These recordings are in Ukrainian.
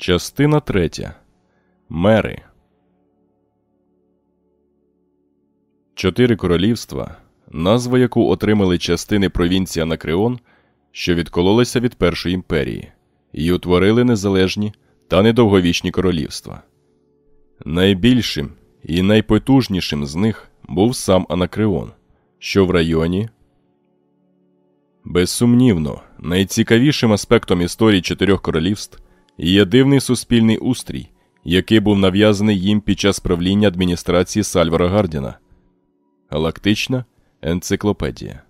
Частина третя. Мери. Чотири королівства, назва яку отримали частини провінції Анакреон, що відкололися від Першої імперії, і утворили незалежні та недовговічні королівства. Найбільшим і найпотужнішим з них був сам Анакреон, що в районі. Безсумнівно, найцікавішим аспектом історії чотирьох королівств є дивний суспільний устрій, який був нав'язаний їм під час правління адміністрації Сальвара Гардіна. Галактична енциклопедія.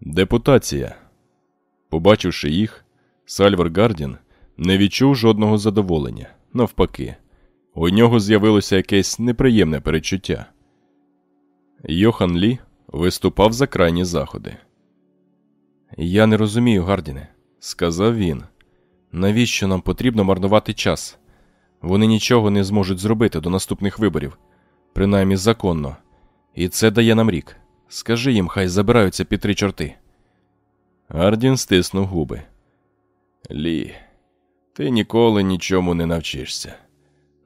Депутація. Побачивши їх, Сальвар Гардін не відчув жодного задоволення. Навпаки, у нього з'явилося якесь неприємне перечуття. Йохан Лі виступав за крайні заходи. Я не розумію, Гардіне, сказав він. Навіщо нам потрібно марнувати час? Вони нічого не зможуть зробити до наступних виборів, принаймні законно, і це дає нам рік. Скажи їм, хай забираються під три чорти. Гардін стиснув губи. Лі, ти ніколи нічому не навчишся.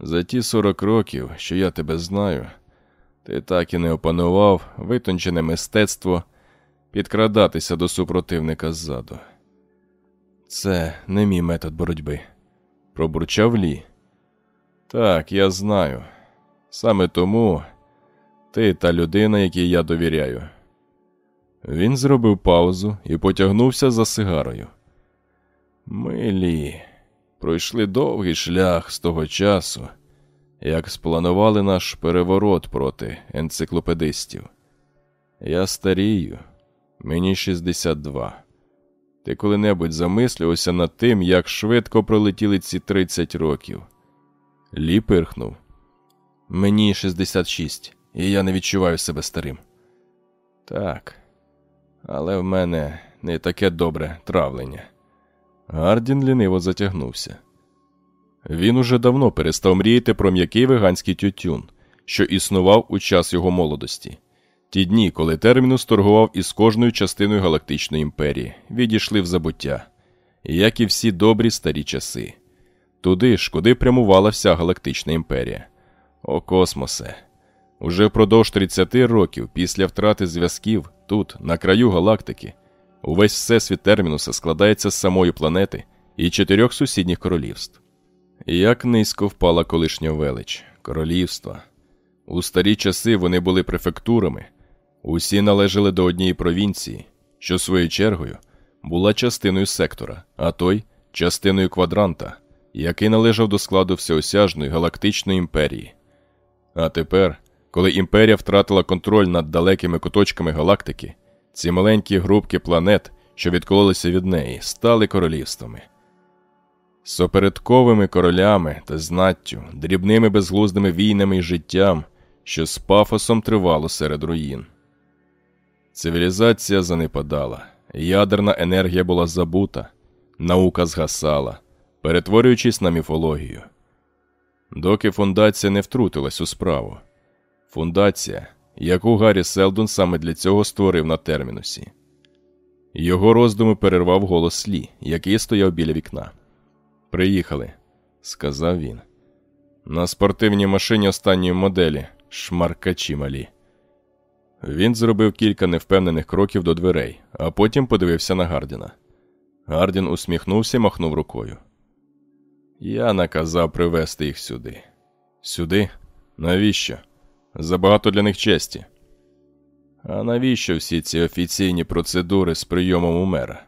За ті сорок років, що я тебе знаю, ти так і не опанував витончене мистецтво підкрадатися до супротивника ззаду. Це не мій метод боротьби, пробурчав Лі. Так, я знаю. Саме тому ти та людина, якій я довіряю. Він зробив паузу і потягнувся за сигарою. Ми, Лі, пройшли довгий шлях з того часу, як спланували наш переворот проти енциклопедистів. Я старію, мені 62. Ти коли-небудь замислювався над тим, як швидко пролетіли ці 30 років. Лі пирхнув. Мені 66, і я не відчуваю себе старим. Так, але в мене не таке добре травлення. Гардін ліниво затягнувся. Він уже давно перестав мріяти про м'який веганський тютюн, що існував у час його молодості. Ті дні, коли термінус торгував із кожною частиною Галактичної імперії, відійшли в забуття, як і всі добрі старі часи. Туди ж, куди прямувала вся Галактична імперія. О космосе! Уже впродовж 30 років після втрати зв'язків тут, на краю галактики, увесь всесвіт термінуса складається з самої планети і чотирьох сусідніх королівств. Як низько впала колишня велич, королівства. У старі часи вони були префектурами, усі належали до однієї провінції, що своєю чергою була частиною сектора, а той частиною квадранта, який належав до складу всеосяжної галактичної імперії. А тепер, коли імперія втратила контроль над далекими куточками галактики, ці маленькі групки планет, що відкололися від неї, стали королівствами. Сопередковими королями та знаттю, дрібними безглуздими війнами і життям, що з пафосом тривало серед руїн. Цивілізація занепадала, ядерна енергія була забута, наука згасала, перетворюючись на міфологію. Доки фундація не втрутилась у справу. Фундація, яку Гаррі Селдон саме для цього створив на термінусі. Його роздуми перервав голос Лі, який стояв біля вікна. Приїхали, сказав він. На спортивній машині останньої моделі, шмаркачі малі. Він зробив кілька невпевнених кроків до дверей, а потім подивився на Гардіна. Гардін усміхнувся і махнув рукою. Я наказав привезти їх сюди. Сюди? Навіщо? Забагато для них честі. А навіщо всі ці офіційні процедури з прийомом у мера?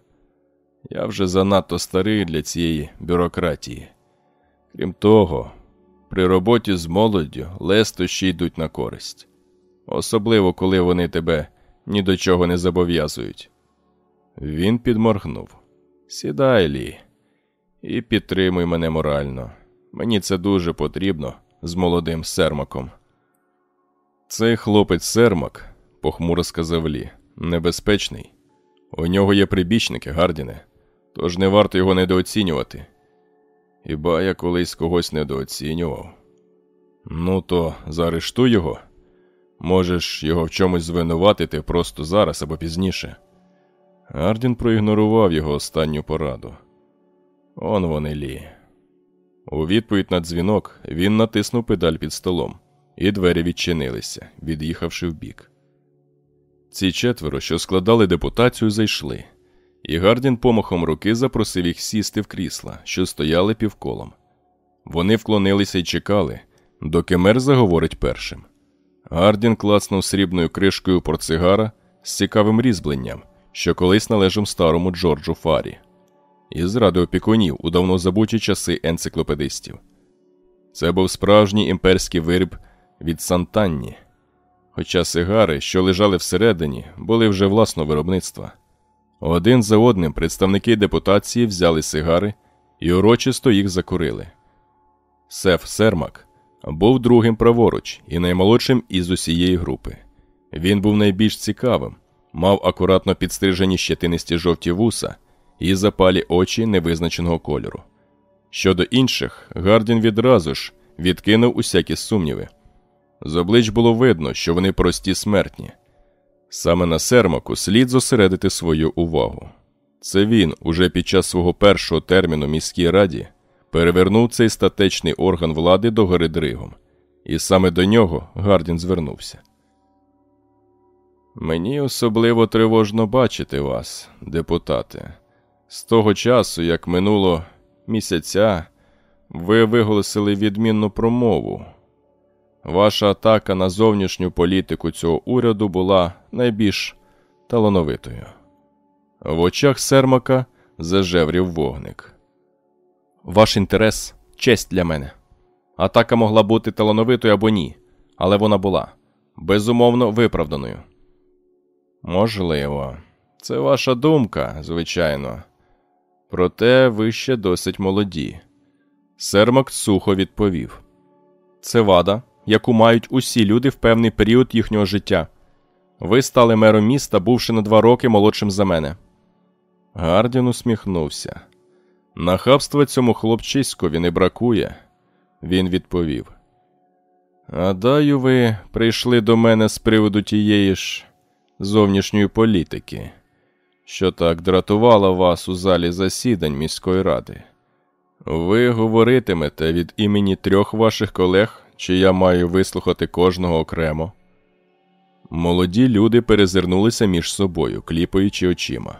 Я вже занадто старий для цієї бюрократії. Крім того, при роботі з молоддю лестощі йдуть на користь, особливо коли вони тебе ні до чого не зобов'язують. Він підморгнув. Сідай, Лі, і підтримуй мене морально. Мені це дуже потрібно з молодим сермаком. Цей хлопець сермак, похмуро сказав Лі, небезпечний. У нього є прибічники, Гардіне, тож не варто його недооцінювати. Хіба я колись когось недооцінював? Ну, то заарештуй його. Можеш його в чомусь звинуватити просто зараз або пізніше. Гардін проігнорував його останню пораду. Он вони лі. У відповідь на дзвінок він натиснув педаль під столом, і двері відчинилися, від'їхавши вбік. Ці четверо, що складали депутацію, зайшли, і Гардін помахом руки запросив їх сісти в крісла, що стояли півколом. Вони вклонилися і чекали, доки мер заговорить першим. Гардін клацнув срібною кришкою портсигара з цікавим різьбленням, що колись належав старому Джорджу Фарі, із радіопікунів у давно забуті часи енциклопедистів. Це був справжній імперський виріб від Сантанні, хоча сигари, що лежали всередині, були вже власного виробництва. Один за одним представники депутації взяли сигари і урочисто їх закурили. Сеф Сермак був другим праворуч і наймолодшим із усієї групи. Він був найбільш цікавим, мав акуратно підстрижені щетинисті жовті вуса і запалі очі невизначеного кольору. Щодо інших, Гардін відразу ж відкинув усякі сумніви. З облич було видно, що вони прості смертні. Саме на Сермаку слід зосередити свою увагу. Це він уже під час свого першого терміну міській раді перевернув цей статечний орган влади до гори дригом, і саме до нього Гардін звернувся. Мені особливо тривожно бачити вас, депутати. З того часу, як минуло місяця, ви виголосили відмінну промову. Ваша атака на зовнішню політику цього уряду була найбільш талановитою. В очах Сермака зажеврів вогник. Ваш інтерес честь для мене. Атака могла бути талановитою або ні, але вона була безумовно виправданою. Можливо, це ваша думка, звичайно. Проте ви ще досить молоді. Сермак сухо відповів: Це вада, яку мають усі люди в певний період їхнього життя. Ви стали мером міста, бувши на два роки молодшим за мене. Гардін усміхнувся. Нахабства цьому хлопчиськові не бракує, він відповів. Гадаю, ви прийшли до мене з приводу тієї ж зовнішньої політики, що так дратувала вас у залі засідань міської ради. Ви говоритимете від імені трьох ваших колег, чи я маю вислухати кожного окремо. Молоді люди перезирнулися між собою, кліпаючи очима.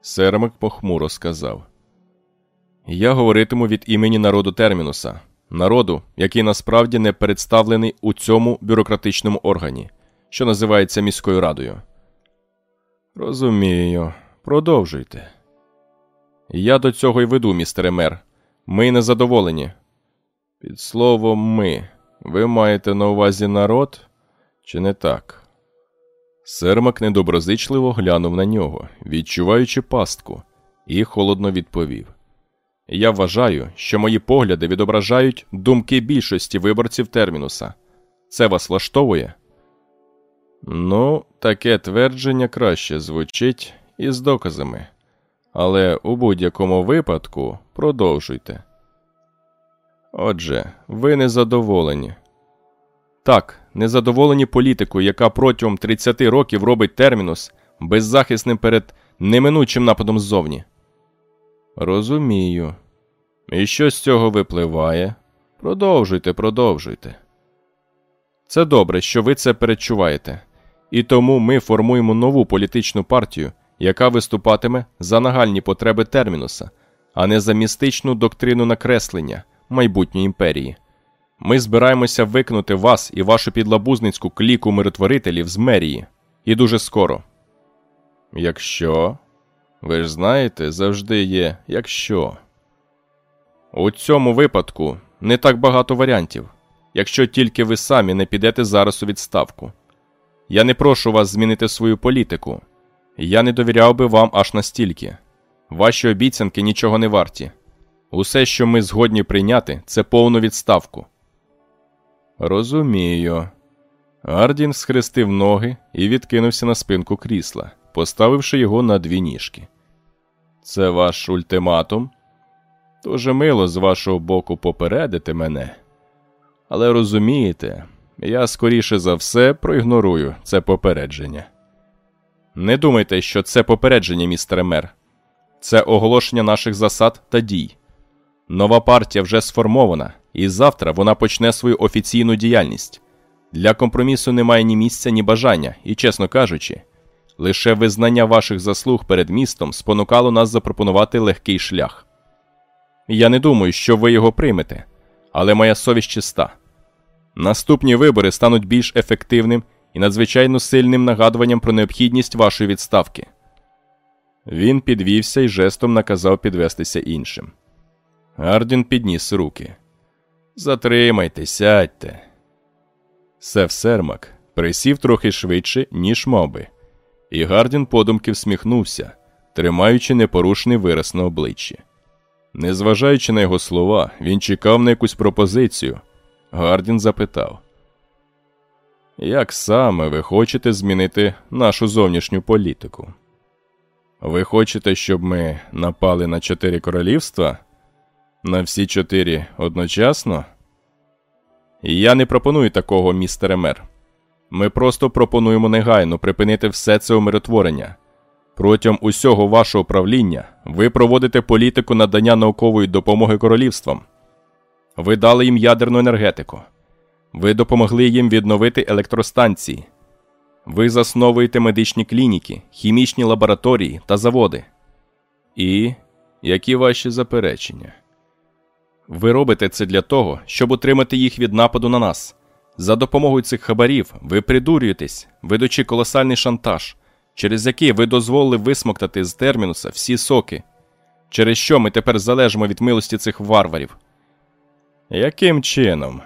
Сермик похмуро сказав. Я говоритиму від імені народу Термінуса, народу, який насправді не представлений у цьому бюрократичному органі, що називається міською радою. Розумію, продовжуйте. Я до цього й веду, містере мер. Ми не задоволені. Під словом ми. Ви маєте на увазі народ? Чи не так? Сермак недоброзичливо глянув на нього, відчуваючи пастку, і холодно відповів. Я вважаю, що мої погляди відображають думки більшості виборців термінуса. Це вас влаштовує? Ну, таке твердження краще звучить із доказами. Але у будь-якому випадку продовжуйте. Отже, ви незадоволені. Так, незадоволені політикою, яка протягом 30 років робить термінус беззахисним перед неминучим нападом ззовні. Розумію. І що з цього випливає? Продовжуйте, продовжуйте. Це добре, що ви це перечуваєте. І тому ми формуємо нову політичну партію, яка виступатиме за нагальні потреби термінуса, а не за містичну доктрину накреслення майбутньої імперії. Ми збираємося викинути вас і вашу підлабузницьку кліку миротворителів з мерії. І дуже скоро. Якщо. Ви ж знаєте, завжди є якщо. У цьому випадку не так багато варіантів, якщо тільки ви самі не підете зараз у відставку. Я не прошу вас змінити свою політику. Я не довіряв би вам аж настільки. Ваші обіцянки нічого не варті. Усе, що ми згодні прийняти, це повну відставку. Розумію. Ардін схрестив ноги і відкинувся на спинку крісла, поставивши його на дві ніжки. Це ваш ультиматум? Дуже мило з вашого боку попередити мене. Але розумієте, я скоріше за все проігнорую це попередження. Не думайте, що це попередження, містере мер. Це оголошення наших засад та дій, Нова партія вже сформована, і завтра вона почне свою офіційну діяльність. Для компромісу немає ні місця, ні бажання, і, чесно кажучи, лише визнання ваших заслуг перед містом спонукало нас запропонувати легкий шлях. Я не думаю, що ви його приймете, але моя совість чиста. Наступні вибори стануть більш ефективним і надзвичайно сильним нагадуванням про необхідність вашої відставки. Він підвівся і жестом наказав підвестися іншим. Гардін підніс руки. Затримайте, сядьте. Сев Сермак присів трохи швидше, ніж мав би, і Гардін подумки всміхнувся, тримаючи непорушний вираз на обличчі. Незважаючи на його слова, він чекав на якусь пропозицію. Гардін запитав: Як саме ви хочете змінити нашу зовнішню політику? Ви хочете, щоб ми напали на чотири королівства? На всі чотири одночасно? Я не пропоную такого, містере мер. Ми просто пропонуємо негайно припинити все це умиротворення. Протягом усього вашого правління ви проводите політику надання наукової допомоги королівствам. Ви дали їм ядерну енергетику. Ви допомогли їм відновити електростанції. Ви засновуєте медичні клініки, хімічні лабораторії та заводи. І які ваші заперечення? Ви робите це для того, щоб утримати їх від нападу на нас. За допомогою цих хабарів ви придурюєтесь, ведучи колосальний шантаж, через який ви дозволили висмоктати з термінуса всі соки, через що ми тепер залежимо від милості цих варварів. Яким чином?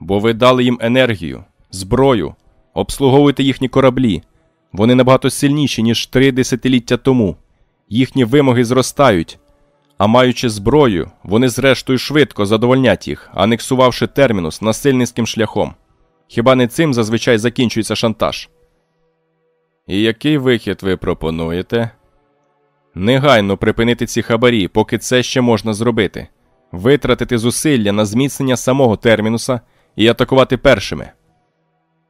Бо ви дали їм енергію, зброю, обслуговуєте їхні кораблі. Вони набагато сильніші, ніж три десятиліття тому. Їхні вимоги зростають. А маючи зброю, вони зрештою швидко задовольнять їх, анексувавши термінус насильницьким шляхом. Хіба не цим зазвичай закінчується шантаж? І який вихід ви пропонуєте? Негайно припинити ці хабарі, поки це ще можна зробити, витратити зусилля на зміцнення самого термінуса і атакувати першими.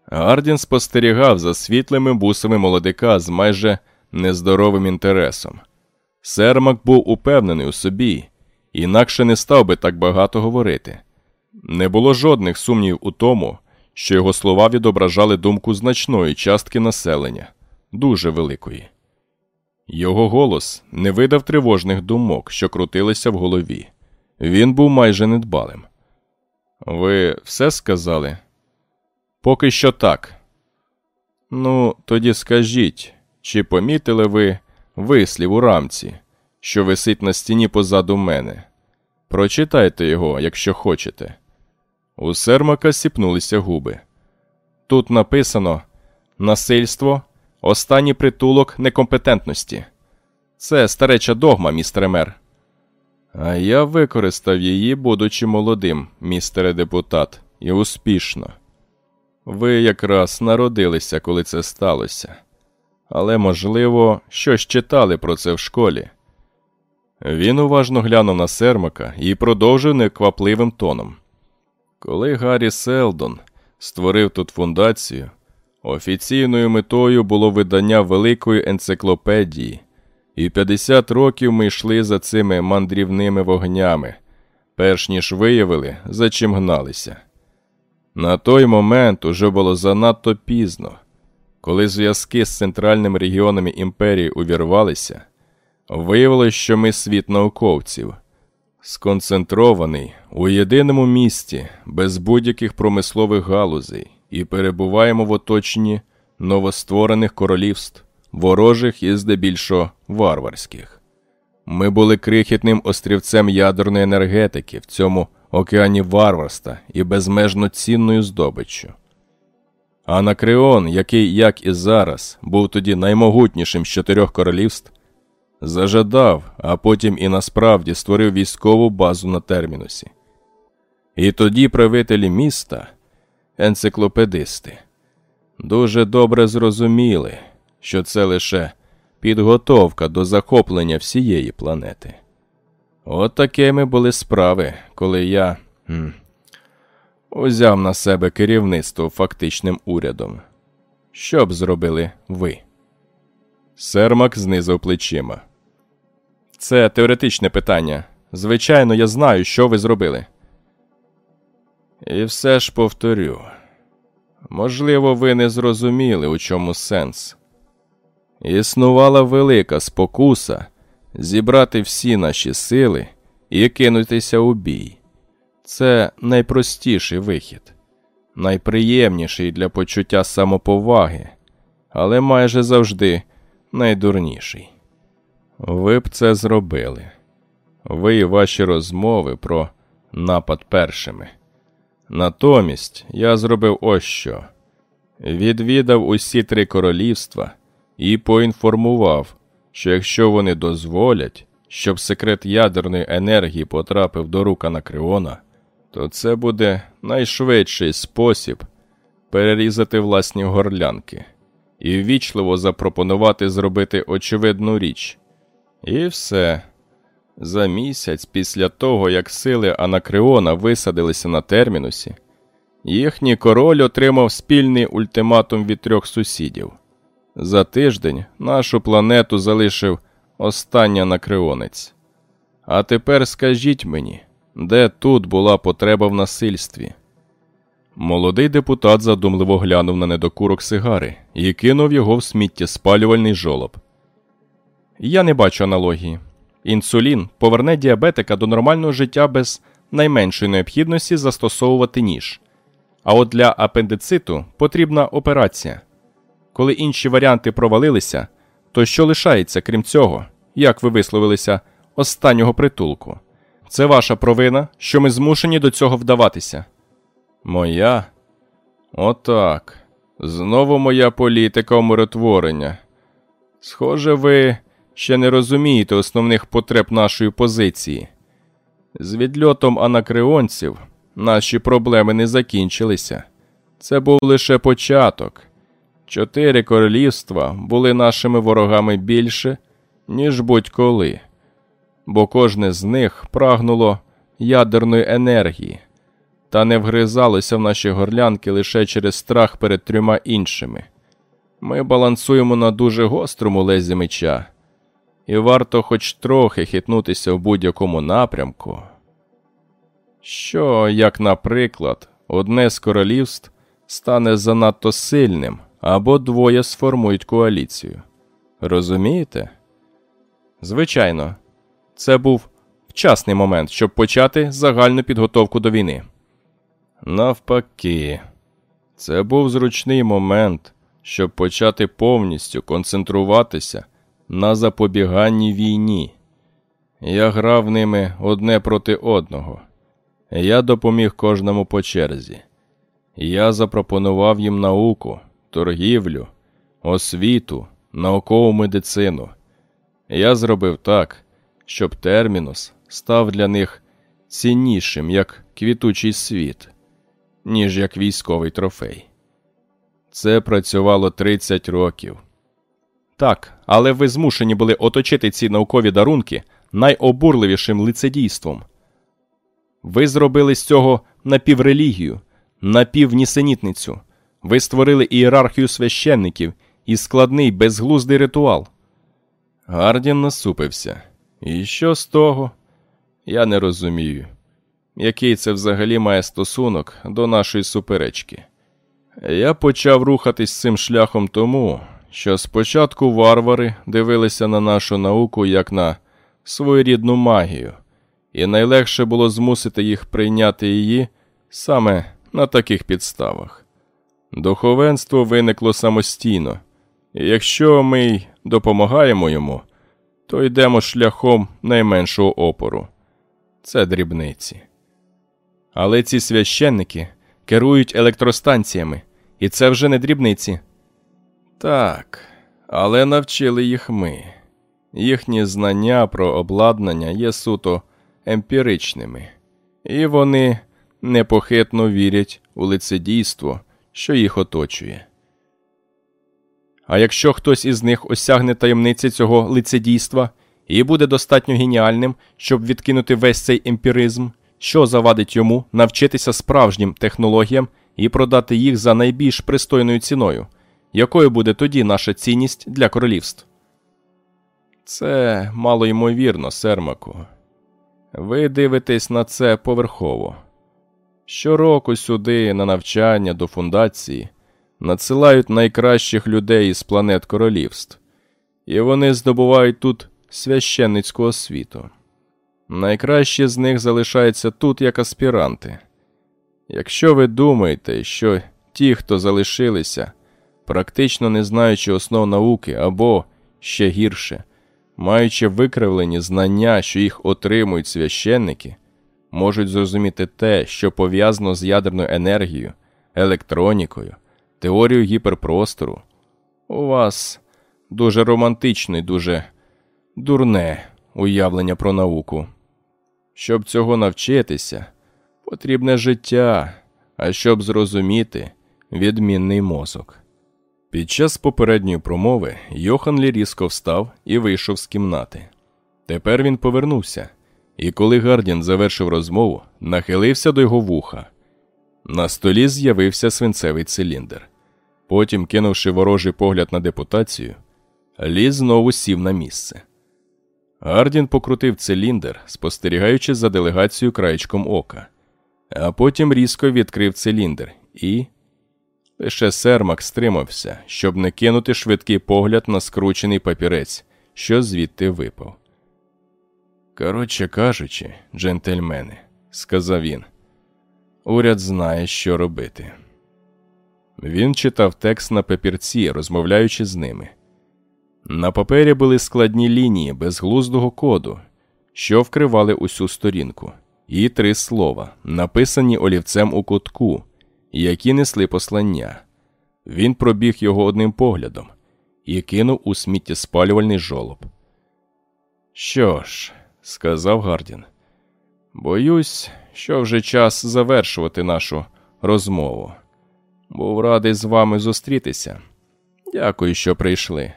Гардін спостерігав за світлими бусами молодика з майже нездоровим інтересом. Сермак був упевнений у собі, інакше не став би так багато говорити. Не було жодних сумнів у тому, що його слова відображали думку значної частки населення, дуже великої. Його голос не видав тривожних думок, що крутилися в голові. Він був майже недбалим. Ви все сказали? Поки що так. Ну, тоді скажіть, чи помітили ви вислів у рамці, що висить на стіні позаду мене? Прочитайте його, якщо хочете. У Сермака сіпнулися губи. Тут написано насильство, останній притулок некомпетентності. Це стареча догма, містере мер. А я використав її, будучи молодим, містере депутат, і успішно. Ви якраз народилися, коли це сталося, але, можливо, щось читали про це в школі. Він уважно глянув на Сермака і продовжив неквапливим тоном. Коли Гаррі Селдон створив тут фундацію, офіційною метою було видання великої енциклопедії, і 50 років ми йшли за цими мандрівними вогнями, перш ніж виявили, за чим гналися. На той момент уже було занадто пізно, коли зв'язки з центральними регіонами імперії увірвалися, виявилось, що ми світ науковців, сконцентрований у єдиному місті без будь-яких промислових галузей, і перебуваємо в оточенні новостворених королівств, ворожих і здебільшого варварських. Ми були крихітним острівцем ядерної енергетики в цьому океані варварства і безмежно цінною здобиччю. Анакреон, який, як і зараз, був тоді наймогутнішим з чотирьох королівств, зажадав, а потім і насправді створив військову базу на термінусі. І тоді правителі міста, енциклопедисти, дуже добре зрозуміли, що це лише підготовка до захоплення всієї планети. От такими були справи, коли я хм, узяв на себе керівництво фактичним урядом. Що б зробили ви? Сермак знизав плечима. Це теоретичне питання. Звичайно, я знаю, що ви зробили. І все ж повторю. Можливо, ви не зрозуміли, у чому сенс. Існувала велика спокуса зібрати всі наші сили і кинутися у бій. Це найпростіший вихід, найприємніший для почуття самоповаги, але майже завжди найдурніший. Ви б це зробили. Ви і ваші розмови про напад першими. Натомість я зробив ось що: відвідав усі три королівства і поінформував, що якщо вони дозволять, щоб секрет ядерної енергії потрапив до рук Анакреона, то це буде найшвидший спосіб перерізати власні горлянки і ввічливо запропонувати зробити очевидну річ. І все. За місяць після того, як сили Анакреона висадилися на термінусі, їхній король отримав спільний ультиматум від трьох сусідів. За тиждень нашу планету залишив останній анакреонець. А тепер скажіть мені, де тут була потреба в насильстві? Молодий депутат задумливо глянув на недокурок сигари і кинув його в сміттєспалювальний жолоб. Я не бачу аналогії. Інсулін поверне діабетика до нормального життя без найменшої необхідності застосовувати ніж. А от для апендициту потрібна операція. Коли інші варіанти провалилися, то що лишається, крім цього, як ви висловилися, останнього притулку? Це ваша провина, що ми змушені до цього вдаватися. Моя? Отак. Знову моя політика умиротворення. Схоже, ви ще не розумієте основних потреб нашої позиції. З відльотом анакреонців наші проблеми не закінчилися. Це був лише початок. Чотири королівства були нашими ворогами більше, ніж будь-коли, бо кожне з них прагнуло ядерної енергії та не вгризалося в наші горлянки лише через страх перед трьома іншими. Ми балансуємо на дуже гострому лезі меча, і варто хоч трохи хитнутися в будь-якому напрямку. Що, як, наприклад, одне з королівств стане занадто сильним або двоє сформують коаліцію. Розумієте? Звичайно, це був вчасний момент, щоб почати загальну підготовку до війни. Навпаки, це був зручний момент, щоб почати повністю концентруватися на запобіганні війні. Я грав ними одне проти одного. Я допоміг кожному по черзі. Я запропонував їм науку, торгівлю, освіту, наукову медицину. Я зробив так, щоб термінус став для них ціннішим як квітучий світ, ніж як військовий трофей. Це працювало 30 років. Так, але ви змушені були оточити ці наукові дарунки найобурливішим лицедійством. Ви зробили з цього напіврелігію, напівнісенітницю. Ви створили ієрархію священників і складний безглуздий ритуал. Гардін насупився. І що з того? Я не розумію, який це взагалі має стосунок до нашої суперечки. Я почав рухатись цим шляхом тому, що спочатку варвари дивилися на нашу науку як на своєрідну магію, і найлегше було змусити їх прийняти її саме на таких підставах. Духовенство виникло самостійно, і якщо ми й допомагаємо йому, то йдемо шляхом найменшого опору це дрібниці. Але ці священники керують електростанціями, і це вже не дрібниці. Так, але навчили їх ми. Їхні знання про обладнання є суто емпіричними, і вони непохитно вірять у лицедійство що їх оточує. А якщо хтось із них осягне таємниці цього лицедійства і буде достатньо геніальним, щоб відкинути весь цей емпіризм, що завадить йому навчитися справжнім технологіям і продати їх за найбільш пристойною ціною, якою буде тоді наша цінність для королівств? Це мало ймовірно, Сермаку. Ви дивитесь на це поверхово. Щороку сюди, на навчання до фундації, надсилають найкращих людей із планет королівств, і вони здобувають тут священницьку освіту. Найкращі з них залишаються тут як аспіранти. Якщо ви думаєте, що ті, хто залишилися, практично не знаючи основ науки або ще гірше, маючи викривлені знання, що їх отримують священники, можуть зрозуміти те, що пов'язано з ядерною енергією, електронікою, теорією гіперпростору, у вас дуже романтичне дуже дурне уявлення про науку. Щоб цього навчитися, потрібне життя, а щоб зрозуміти відмінний мозок. Під час попередньої промови Йохан різко встав і вийшов з кімнати. Тепер він повернувся, і коли Гардін завершив розмову, нахилився до його вуха. На столі з'явився свинцевий циліндр. Потім, кинувши ворожий погляд на депутацію, Лі знову сів на місце. Гардін покрутив циліндр, спостерігаючи за делегацією краєчком ока, а потім різко відкрив циліндр і. Лише Сермак стримався, щоб не кинути швидкий погляд на скручений папірець, що звідти випав. Коротше кажучи, джентльмени, сказав він, уряд знає, що робити. Він читав текст на папірці, розмовляючи з ними. На папері були складні лінії безглуздого коду, що вкривали усю сторінку, і три слова, написані олівцем у кутку, які несли послання. Він пробіг його одним поглядом і кинув у сміттєспалювальний жолоб. Що ж, сказав Гардін, боюсь, що вже час завершувати нашу розмову. Був радий з вами зустрітися. Дякую, що прийшли.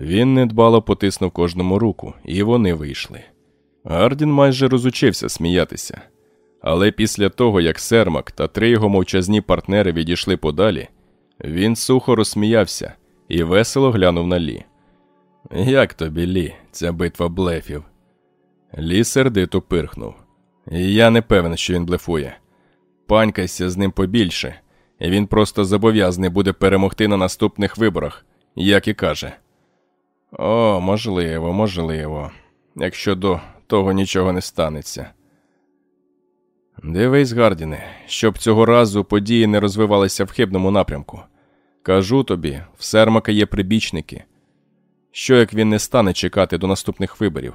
Він недбало потиснув кожному руку, і вони вийшли. Гардін майже розучився сміятися, але після того, як Сермак та три його мовчазні партнери відійшли подалі, він сухо розсміявся і весело глянув на Лі. Як тобі, Лі, ця битва блефів? Лі сердито пирхнув. Я не певен, що він блефує. Панькайся з ним побільше, і він просто зобов'язаний буде перемогти на наступних виборах, як і каже. О, можливо, можливо, якщо до того нічого не станеться. Дивись, Гардіне, щоб цього разу події не розвивалися в хибному напрямку. Кажу тобі, в Сермака є прибічники. Що як він не стане чекати до наступних виборів?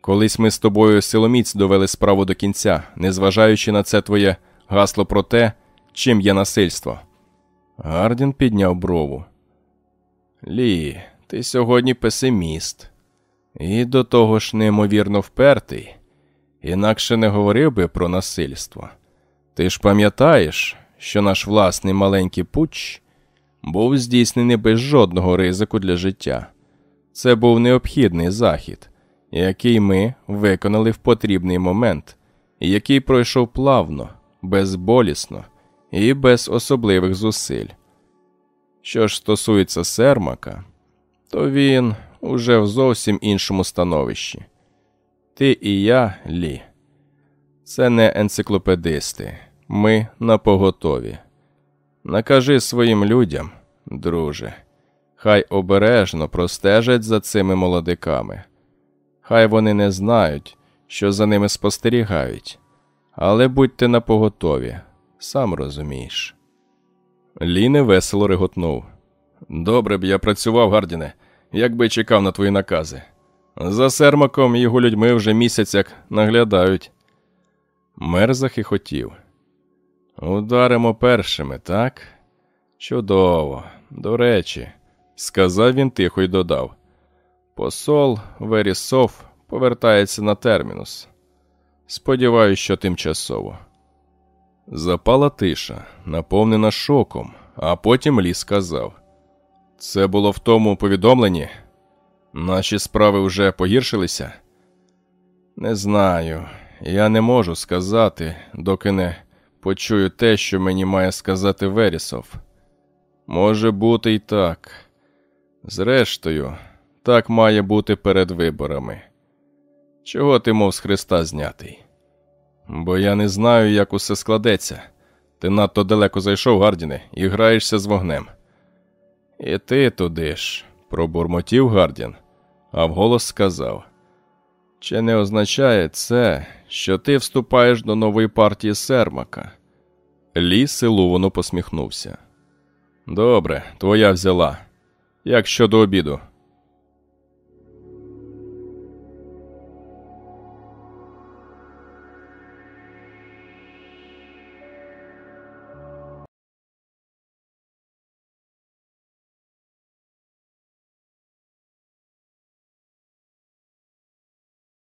Колись ми з тобою силоміць довели справу до кінця, незважаючи на це твоє гасло про те, чим є насильство. Гардін підняв брову. Лі, ти сьогодні песиміст, і до того ж неймовірно впертий, інакше не говорив би про насильство. Ти ж пам'ятаєш, що наш власний маленький путч був здійснений без жодного ризику для життя. Це був необхідний захід, який ми виконали в потрібний момент, який пройшов плавно, безболісно і без особливих зусиль. Що ж стосується Сермака, то він уже в зовсім іншому становищі. Ти і я, Лі. Це не енциклопедисти. Ми на поготові. Накажи своїм людям, друже, хай обережно простежать за цими молодиками. Хай вони не знають, що за ними спостерігають, але будьте на поготові, сам розумієш. Лі невесело реготнув. Добре б я працював, Гардіне, якби чекав на твої накази. За сермаком його людьми вже місяць як наглядають. Мер захихотів. Ударимо першими, так? Чудово, до речі, сказав він тихо й додав. Посол Верісов повертається на термінус. Сподіваюсь, що тимчасово. Запала тиша, наповнена шоком, а потім Лі сказав: Це було в тому повідомленні. Наші справи вже погіршилися? Не знаю. Я не можу сказати, доки не почую те, що мені має сказати Верісов. Може бути і так. Зрештою, так має бути перед виборами. Чого ти, мов з Христа знятий? Бо я не знаю, як усе складеться. Ти надто далеко зайшов, Гардіне, і граєшся з вогнем. І ти туди ж, пробурмотів Гардін, а вголос сказав. Чи не означає це, що ти вступаєш до нової партії Сермака? Лі силувано посміхнувся. Добре, твоя взяла. Як щодо обіду,